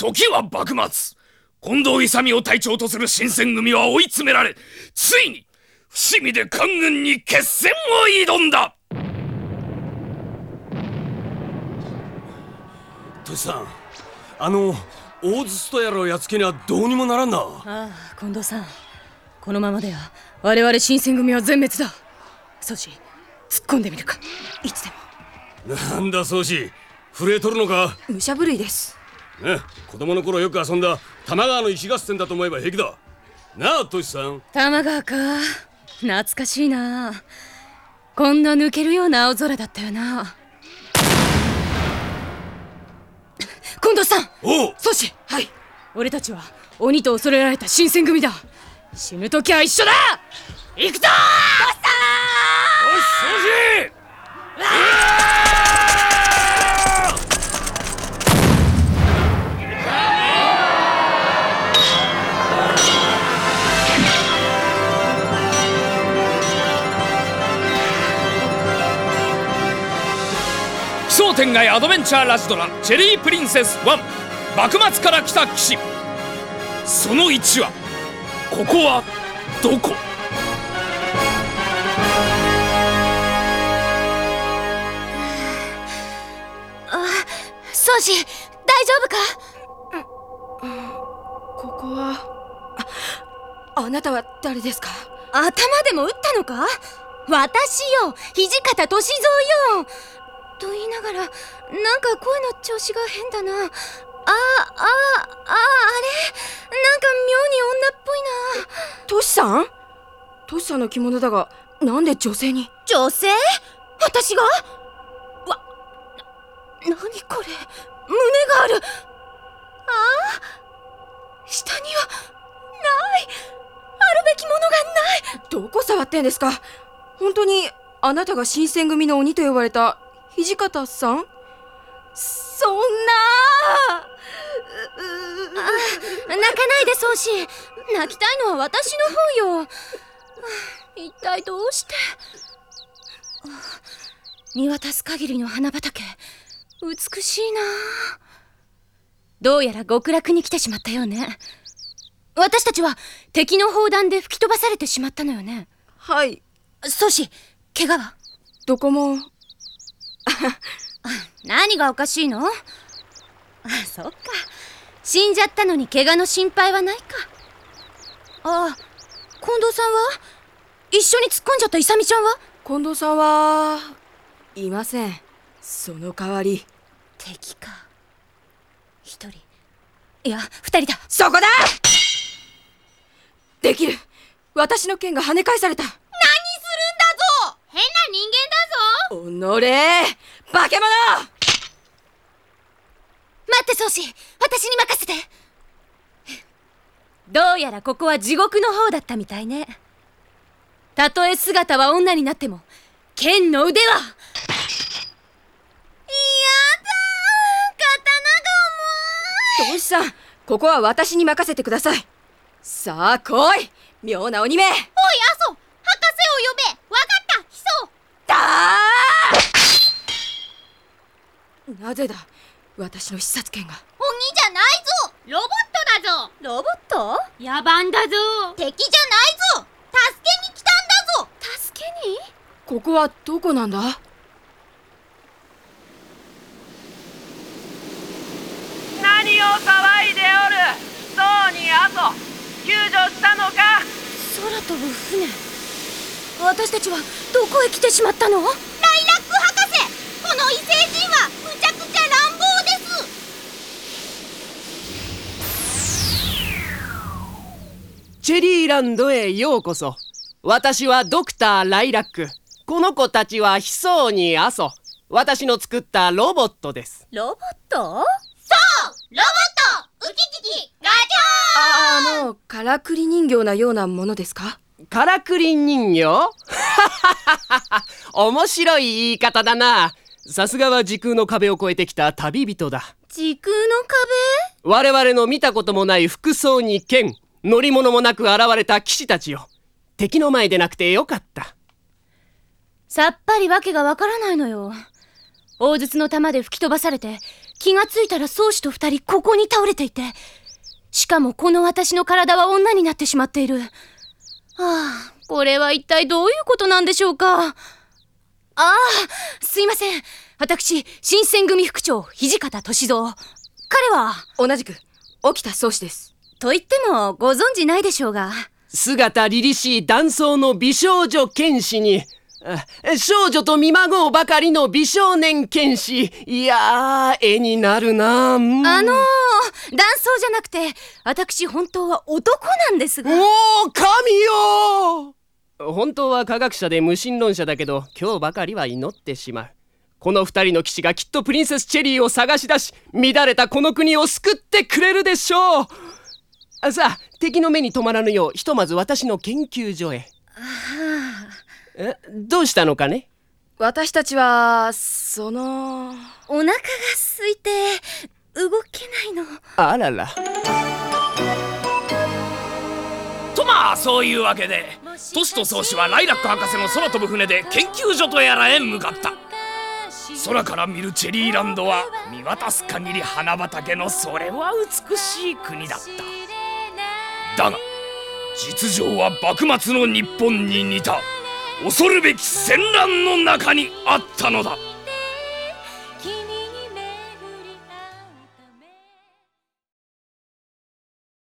時は幕末。近藤勇を隊長とする新選組は追い詰められついに伏見で官軍に決戦を挑んだ。トシさんあの大筒とやらをやっつけにはどうにもならんな。ああ近藤さん。このままでは我々新選組は全滅だ。ソシ突っ込んでみるか。いつでも。なんだソシ震えとるのか？武者震いですね。子供の頃よく遊んだ多摩川の石合戦だと思えば平気だ。なあトシさん。多摩川か。懐かしいな。こんな抜けるような青空だったよな。近藤さん。おソシ。はい。俺たちは鬼と恐れられた新選組だ。死ぬ時は一緒だ。行くぞトシさんよしソシ店街アドベンチャーラジドラ「チェリープリンセス1」幕末から来た騎士。その1はここはどこ？あソーシ大丈夫か、ここはああなたは誰ですか？頭でも打ったのか？私よ土方歳三よと言いながらなんか声の調子が変だな。ああああああれ？なんか妙に女っぽいな。トシさん？トシさんの着物だがなんで女性に？女性？私が？わな、なにこれ？胸がある。ああ？下にはない。あるべきものがない。どこ触ってんですか？本当にあなたが新選組の鬼と呼ばれた土方さん？そんな！泣かないで宗師。泣きたいのは私の方よ。一体どうして？見渡す限りの花畑。美しいな。どうやら極楽に来てしまったようね。私たちは敵の砲弾で吹き飛ばされてしまったのよね。はい。宗師怪我は？どこも 何がおかしいの？あ そっか。死んじゃったのに怪我の心配はないか。あ近藤さんは？一緒に突っ込んじゃった勇美ちゃんは？近藤さんはいません。その代わり。敵か。一人。いや二人だ。そこだ！できる。私の剣が跳ね返された何するんだぞ変な人間だぞおのれ。化け物！待って宗師私に任せて。どうやらここは地獄の方だったみたいね。たとえ姿は女になっても剣の腕は。やだ刀が重い。トシさんここは私に任せてください。さあ来い。妙な鬼めおい阿蘇博士を呼べわかったヒソだなぜだ？私の視察権が。鬼じゃないぞ！ロボットだぞ！ロボット？野蛮だぞ！敵じゃないぞ！助けに来たんだぞ！助けに？ここはどこなんだ？何を騒いでおる？そうにあと。救助したのか？空飛ぶ船。私たちはどこへ来てしまったの？ライラック博士！この異星人チェリーランドへようこそ。私はドクター・ライラック。この子たちは悲壮に阿蘇。私の作ったロボットです。ロボット？そうロボット！ウキキキガチャーああのからくり人形なようなものですか？からくり人形？面白い言い方だな。さすがは時空の壁を越えてきた旅人だ。時空の壁？我々の見たこともない服装に剣乗り物もなく現れた騎士たちよ。敵の前でなくてよかった。さっぱりわけがわからないのよ。大筒の弾で吹き飛ばされて気がついたら宗師と二人ここに倒れていてしかもこの私の体は女になってしまっている。はあこれは一体どういうことなんでしょうか。ああすいません。私新選組副長土方歳三。彼は同じく沖田宗師です。と言ってもご存知ないでしょうが。姿凛々しい男装の美少女剣士に。あ少女と見まごうばかりの美少年剣士。いやー絵になるな。うん。あのー、男装じゃなくて私本当は男なんですが。おお神よ本当は科学者で無神論者だけど今日ばかりは祈ってしまう。この二人の騎士がきっとプリンセスチェリーを探し出し乱れたこの国を救ってくれるでしょうあさあ敵の目に留まらぬようひとまず私の研究所へ。えどうしたのかね？私たちはそのお腹が空いて動けないの。あらら。とまあそういうわけでトシと宗師はライラック博士の空飛ぶ船で研究所とやらへ向かった。空から見るチェリーランドは見渡す限り花畑のそれは美しい国だっただが実情は幕末の日本に似た。恐るべき戦乱の中にあったのだ。